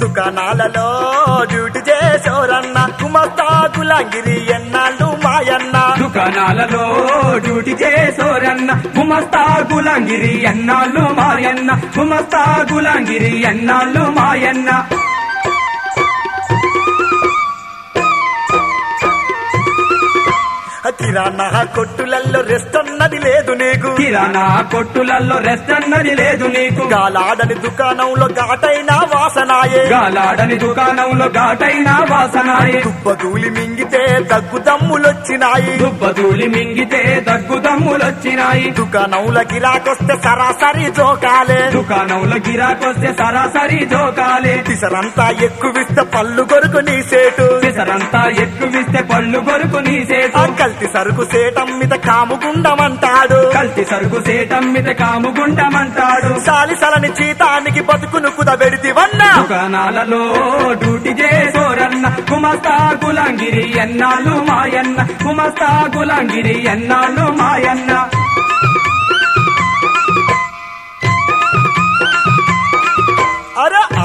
దుకాణాలలో డ్యూటీ చేసోరన్న గుమస్తా గులాంగిరి ఎన్నాళ్ళు మాయన్న. దుకాణాలలో డ్యూటీ చేసోరన్న గుమస్తా గులాంగిరి ఎన్నాళ్ళు మాయన్న గుమస్తా గులాంగిరి ఎన్నాళ్ళు మాయన్న. కిరాణా కొట్టులలో రెస్ట్ అన్నది లేదు నీకు. కిరాణా కొట్టులలో రెస్ట్ అన్నది లేదు నీకు. గాలాడని దుకాణంలో ఘాటైన వాసనాయే. గాలాడని దుకాణంలో ఘాటైన వాసనాయే. దుబ్బదూలి మింగితే దగ్గు దమ్ములొచ్చినాయి. దుబ్బదూలి మింగితే దగ్గు దమ్ములొచ్చినాయి. దుకాణంలో గిరాకొస్తే సరాసరి జోకాలే. దుకాణంలో గిరాకొస్తే సరాసరి జోకాలే. పిసరంతా ఎక్కువిస్తే పళ్ళు కొరకు నీ సేటు. పిసరంతా ఎక్కువిస్తే పళ్ళు కొరుకు నీ సేటు. కల్తీ సరుకు సేటం మీద కాముగుండమంటాడు. కల్తీ సరుకు సేటం మీద కాముగుండమంటాడు. సాలిసలని చీతానికి బతుకును కుదబెడితివన్నా దుకాణాలలో డ్యూటీ చేసోరన్న కుమస్తా గులాంగిరి ఎన్నాళ్ళు మాయన్న కుమస్తా గులాంగిరి ఎన్నాళ్ళు మాయన్న.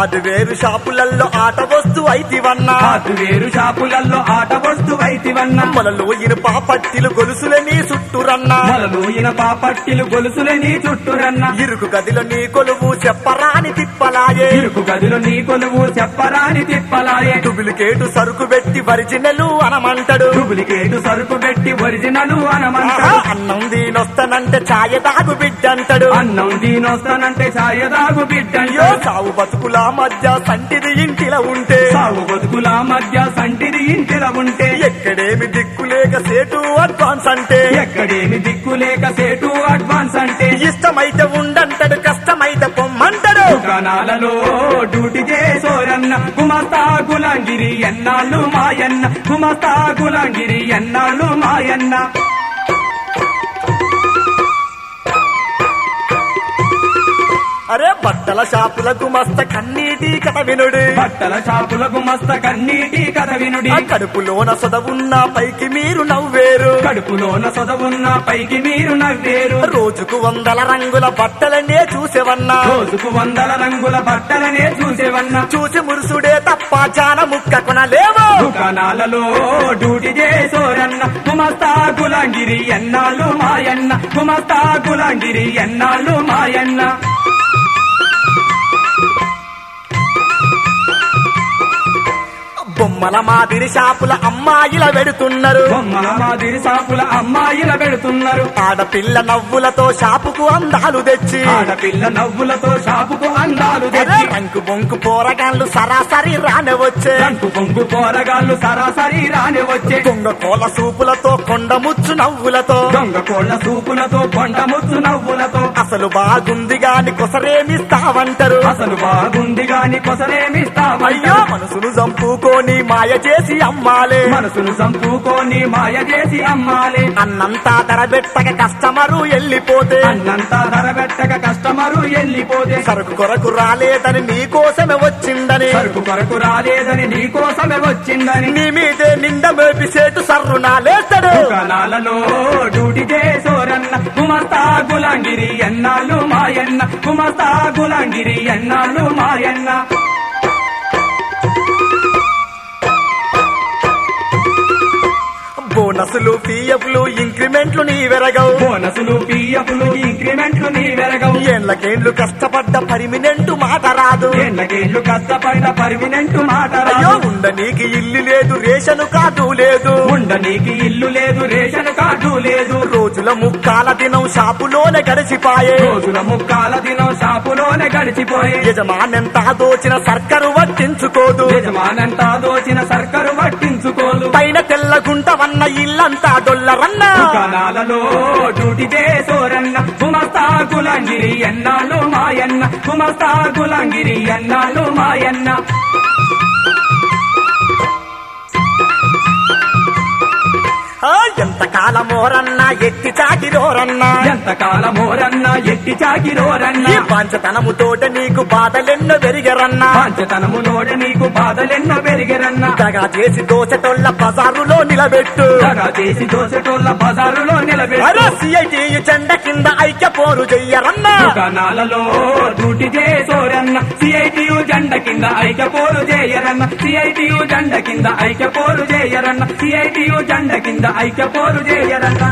అరే అది వేరు షాపులలో ఆట వస్తు అయితివన్నా. ఆటు వేరు షాపులలో ఆట వస్తువైతివన్న మొలలో ఇనుప పట్టిలు గొలుసులే నీ చుట్టూరన్నా. మొలలు ఇనప పట్టిలు గొలుసులే నీ చుట్టూరన్న. ఇరుకు గదిలో నీ కొలువు చెప్పరాని తిప్పలాయే ఇరుకు గదిలో నీ కొలువు చెప్పరాని తిప్పలాయే డూప్లికేటు సరుకు పెట్టి ఒరిజినల్ అనమంటాడు. డూప్లికేటు సరుకు పెట్టి ఒరిజినల్ అనమంట ఆహా, అన్నం దీనొస్తానంటే ఛాయ దాగు బిడ్డంటాడు. అన్నం దీనొస్తానంటే ఛాయదాగు అయ్యో బిడ్డయ్యో సావు బతుకుల మధ్య సంటిది ఇంటిలో ఉంటే. సాగు బతుకుల మధ్య సంటిది ఇంటిలో ఉంటే. ఎక్కడేమి దిక్కులేక సేటు అడ్వాన్స్ అంటే. ఎక్కడేమి దిక్కు లేక సేటు దుకాణాలలో డ్యూటీ చేసోరన్న గుమస్తా గులాంగిరి ఎన్నాళ్ళు మాయన్న గుమస్తా గులాంగిరి ఎన్నాళ్ళు మాయన్న. అరే బట్టల షాపులకు మస్త కన్నీటి కథ వినుడు. బట్టల షాపుల గుమస్త కన్నీటి కథ వినుడి. కడుపులోన సొదవున్న పైకి మీరు నవ్వేరు. కడుపులోన సొదవున్న పైకి మీరు నవ్వేరు. రోజుకు వందల రంగుల బట్టలనే చూసేవన్నా. రోజుకు వందల రంగుల బట్టలనే చూసేవన్న. చూసి మురుసుడే తప్ప జాన ముక్క కొనలేవు. దుకాణాలలో డ్యూటీ చేసోరన్న. గుమస్తా గులాంగిరి ఎన్నాళ్ళు మాయన్న. గుమస్తా గులాంగిరి ఎన్నాళ్ళు మాయన్న. బొమ్మల మాదిరి షాపుల అమ్మాయిల వెడుతున్నారు. బొమ్మల మాదిరి సాపుల అమ్మాయిల పెడుతున్నారు ఆడపిల్ల నవ్వులతో షాపుకు అందాలు తెచ్చి. ఆడపిల్ల నవ్వులతో షాపుకు అందాలు తెచ్చి. రంకు బొంకు పోరగాన్లు సరాసరి రానివచ్చే రంకు పొంగు పోరగాళ్ళు సరాసరి రాని వచ్చే. దొంగ కోల సూపులతో కొండ ముచ్చు నవ్వులతో. దొంగ కోళ్ళ సూపులతో కొండ ముచ్చు నవ్వులతో. అసలు బాగుంది గాని కొసరేమిస్తావంటారు. అసలు బాగుంది గాని కొసరేమిస్తావయ్యో మనసును చంపుకొని మాయ చేసి అమ్మాలే. మనసును చంపుకొని మాయ చేసి అమ్మాలి. అన్నంతా ధరబెట్టక కస్టమరు వెళ్ళిపోతే అన్నంతా ధర పెట్టక కస్టమరు వెళ్ళిపోతే సరుకు కొరకు రాలేదని నీ కోసమే వచ్చిందని. సరుకు కొరకు రాలేదని నీ కోసమే వచ్చిందని. నీ మీదే నింద మేపిసేటు సర్రు నాలేస్తాడు దుకాణాలలో డ్యూటీ చేసోరన్న గుమస్తా గులాంగిరి ఎన్నాళ్ళు మాయన్న. గుమస్తా గులాంగిరి ఎన్నాళ్ళు మాయన్న. బోనసులు పిఎఫ్లు ఇంక్రిమెంట్లు నీ వెరగవు. బోనసులు పిఎఫ్లు ఇంక్రిమెంట్లు నీ వెరగవు. ఏళ్ళకేండ్లు కష్టపడ్డ పర్మినెంట్ మాట రాదు. ఏళ్ళకేళ్ళు కష్టపడిన పర్మినెంట్ మాట రాదు. ఉండ నీకు ఇల్లు లేదు రేషను కార్డు లేదు. ఉండ నీకు ఇల్లు లేదు రేషన్ కార్డు లేదు. రోజుల ముక్కాల దినం షాపులోనే గడిచిపాయే. రోజుల ముక్కాల దినం షాపులోనే గడిచిపోయే. యజమానెంత దోచిన సర్కరు పట్టించుకోదు యజమానంతా దోచిన సర్కరు తెల్లగుంట వన్న ఇల్లంతా డొల్లరన్న. దుకాణాలలో డ్యూటీ చేసోరన్న గుమస్తా గులాంగిరి ఎన్నాళ్ళు మాయన్న. కుమస్తా కులంగిరి ఎన్నాళ్ళు మాయన్న. ఎంత కాలమోరన్నా ఎత్తి చాకిరోరన్నా ఎంత కాలమోరన్నా ఎట్టి చాకిరోరన్నా ఈ పంచతనముతోట నీకు బాధలెన్నో పెరిగరన్నా? పాంచతనములోడ నీకు బాధలెన్నో పెరిగరన్నా? దగా చేసి దోచటోళ్ళ బజారులో నిలబెట్టు. దగా చేసి దోసటోళ్ళ బజారులో అరే నిలబెట్టు సిఐటి చెండ కింద ఐక్య పోరు చెయ్యరన్నా? దుకాణాలలో డ్యూటీ చేసోరన్న. కింద ఐక్య పోరు చేయరన్న సిఐటియు జెండ కింద ఐక్య పోరు చేయరన్న సిఐటియు జెండ కింద ఐక్య పోరు చేయరన్న